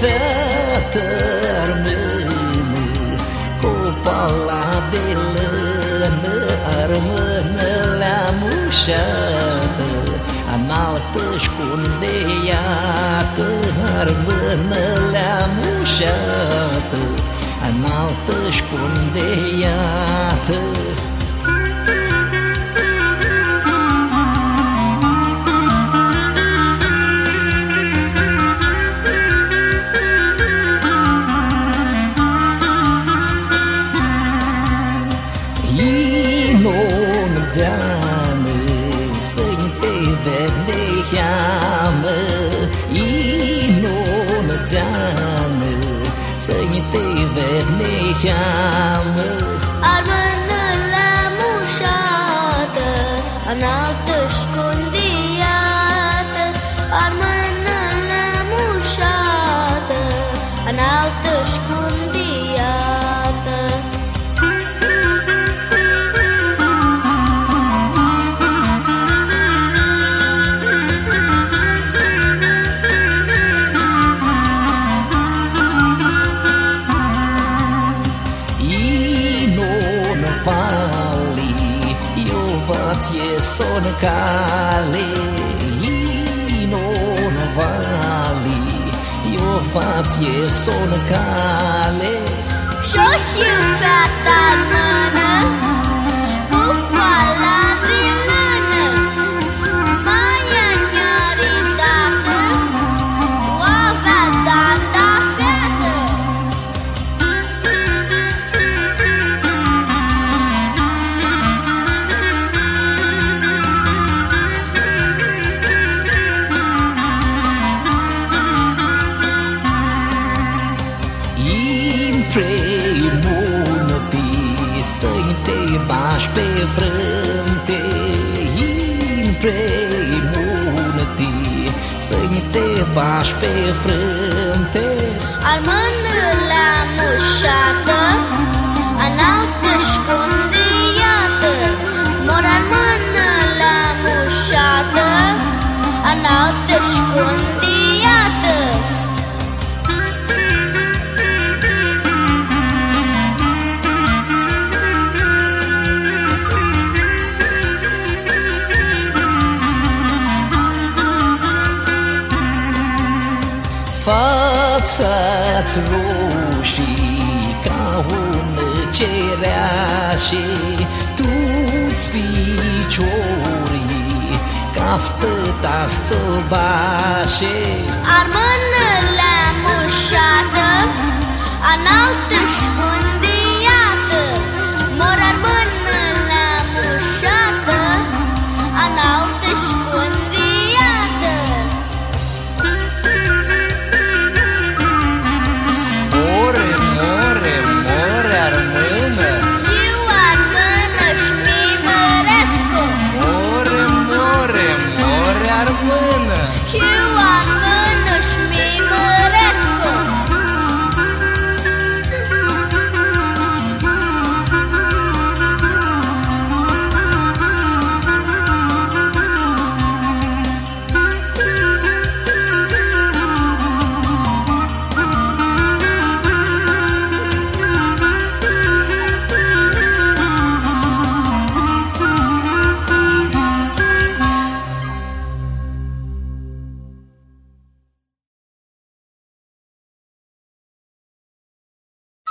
fată armână Cu pala de lână armână la mușată Înaltă-și cundeiată armână la mușată Înaltă-și cundeiată canı sende ve neyamı İnon canı sende ve neyamı Armanla muşata ana Armanla muşata ana non vali Io vazie son cale I non vali Io vazie son cale Și-o fata mână Împreună-te Să-i te bași pe frânte. Împreună-te Să-i te bași pe frânte. Armână Fața-ți roșii ca un cereașe. Tu-ți piciorii ca ftăta stăbașe. Armână la mușată Înaltă șcundiată